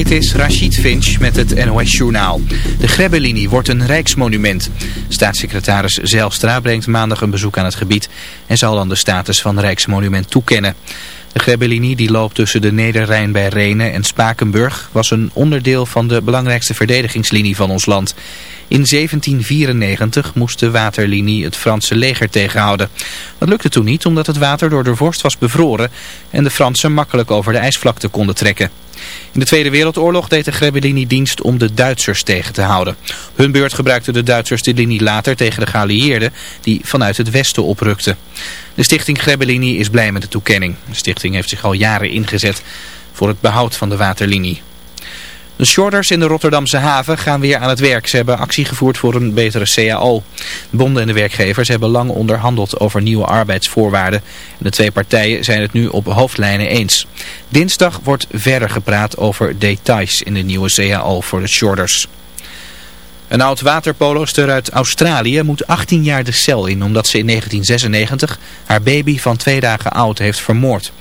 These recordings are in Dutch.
Dit is Rachid Finch met het NOS-journaal. De Grebbelinie wordt een rijksmonument. Staatssecretaris Zijlstra brengt maandag een bezoek aan het gebied... en zal dan de status van rijksmonument toekennen. De Grebbelinie, die loopt tussen de Nederrijn bij Renen en Spakenburg... was een onderdeel van de belangrijkste verdedigingslinie van ons land. In 1794 moest de waterlinie het Franse leger tegenhouden. Dat lukte toen niet omdat het water door de vorst was bevroren... en de Fransen makkelijk over de ijsvlakte konden trekken. In de Tweede Wereldoorlog deed de Grebbelinie dienst om de Duitsers tegen te houden. Hun beurt gebruikten de Duitsers de linie later tegen de geallieerden die vanuit het westen oprukten. De stichting Grebbelinie is blij met de toekenning. De stichting heeft zich al jaren ingezet voor het behoud van de waterlinie. De shorters in de Rotterdamse haven gaan weer aan het werk. Ze hebben actie gevoerd voor een betere CAO. De bonden en de werkgevers hebben lang onderhandeld over nieuwe arbeidsvoorwaarden. de twee partijen zijn het nu op hoofdlijnen eens. Dinsdag wordt verder gepraat over details in de nieuwe CAO voor de shorters. Een oud waterpoloster uit Australië moet 18 jaar de cel in omdat ze in 1996 haar baby van twee dagen oud heeft vermoord.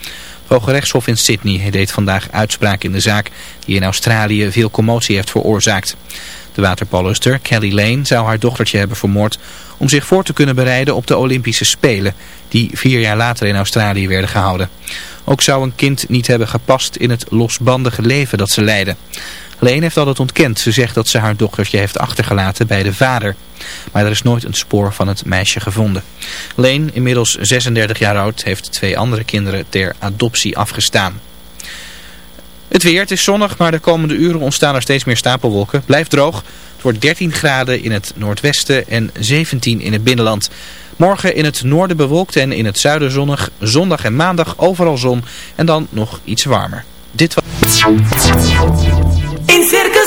Hoge Rechtshof in Sydney deed vandaag uitspraak in de zaak die in Australië veel commotie heeft veroorzaakt. De waterpoloster Kelly Lane zou haar dochtertje hebben vermoord om zich voor te kunnen bereiden op de Olympische Spelen die vier jaar later in Australië werden gehouden. Ook zou een kind niet hebben gepast in het losbandige leven dat ze leidde. Leen heeft altijd ontkend. Ze zegt dat ze haar dochtertje heeft achtergelaten bij de vader. Maar er is nooit een spoor van het meisje gevonden. Leen, inmiddels 36 jaar oud, heeft twee andere kinderen ter adoptie afgestaan. Het weer, het is zonnig, maar de komende uren ontstaan er steeds meer stapelwolken. Blijft droog. Het wordt 13 graden in het noordwesten en 17 in het binnenland. Morgen in het noorden bewolkt en in het zuiden zonnig. Zondag en maandag overal zon en dan nog iets warmer. Dit was...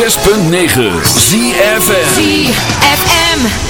106.9 ZFM ZFM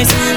eyes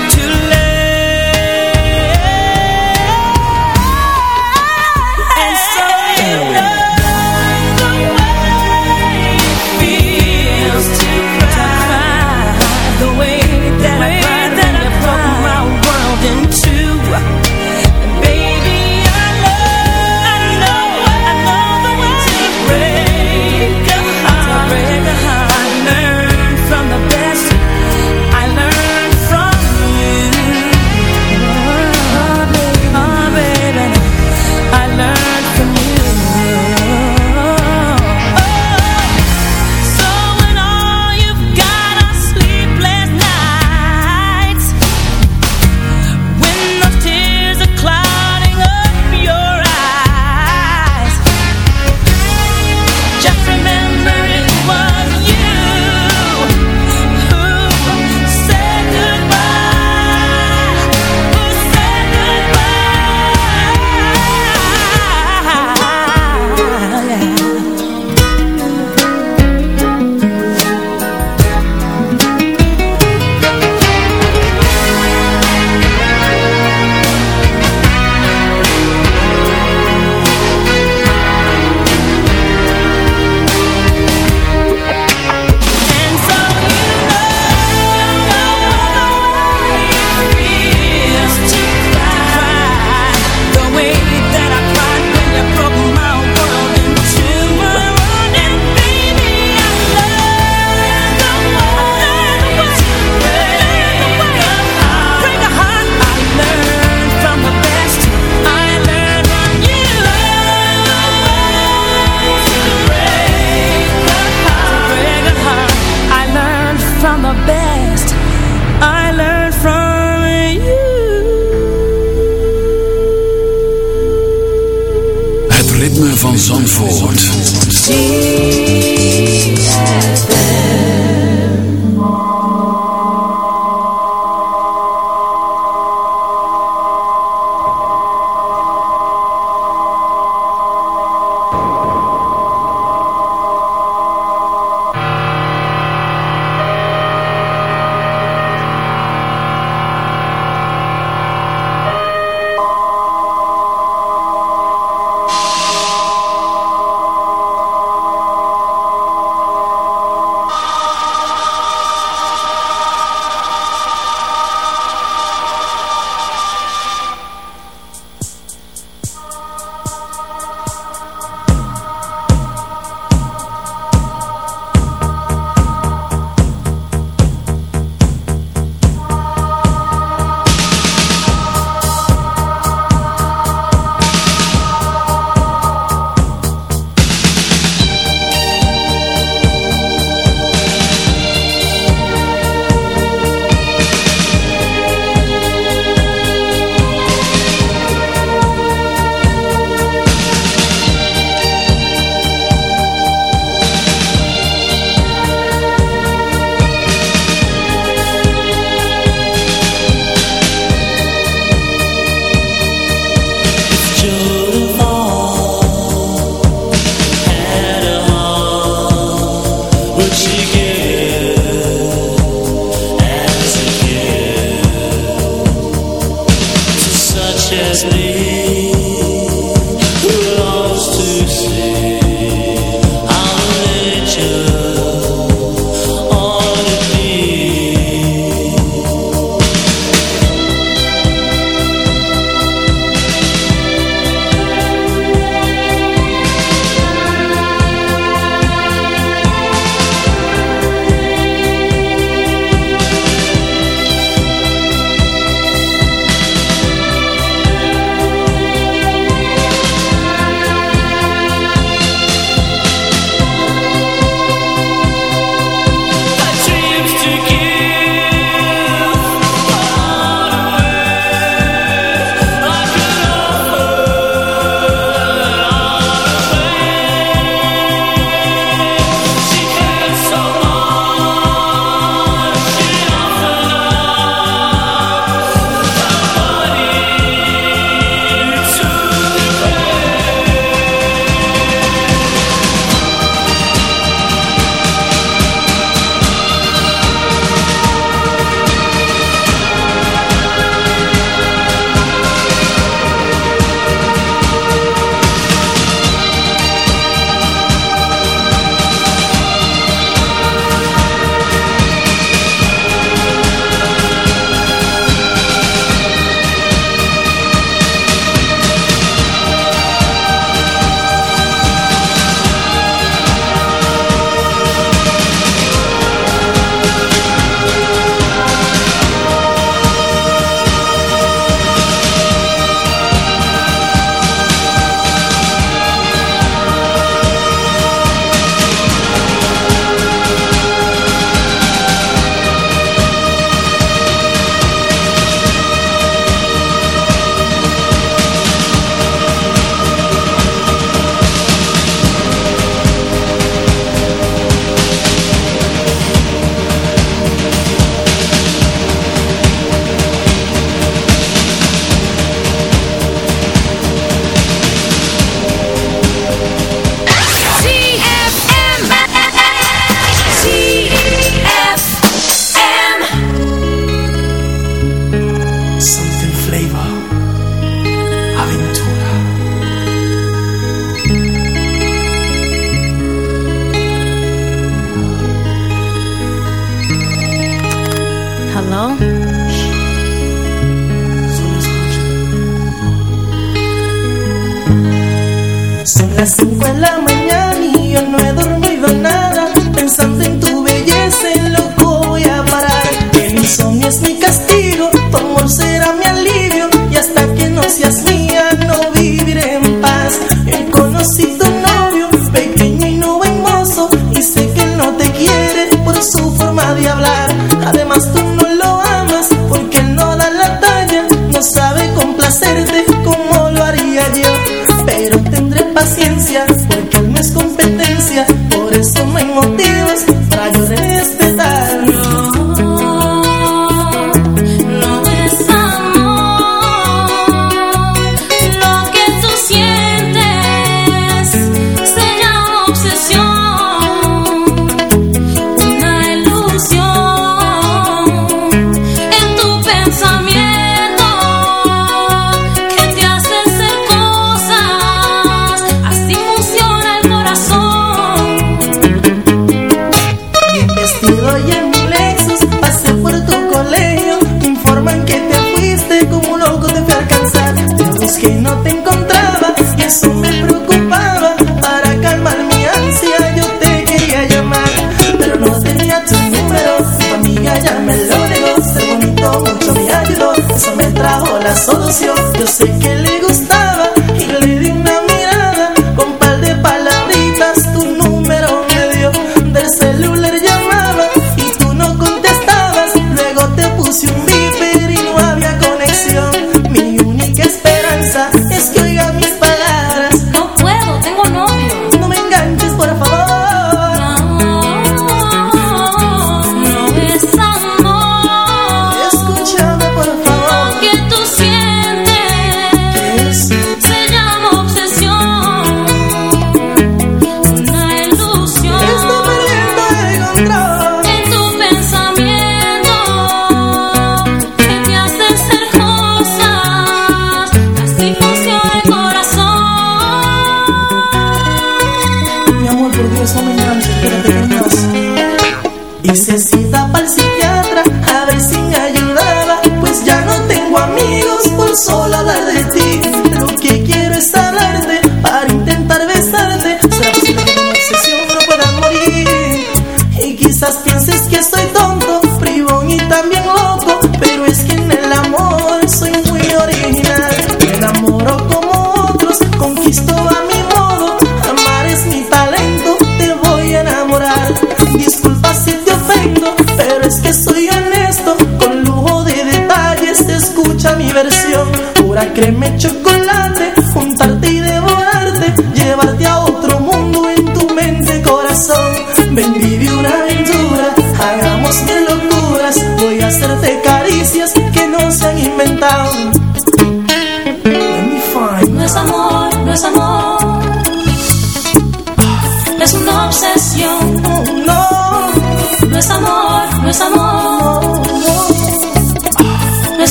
sé que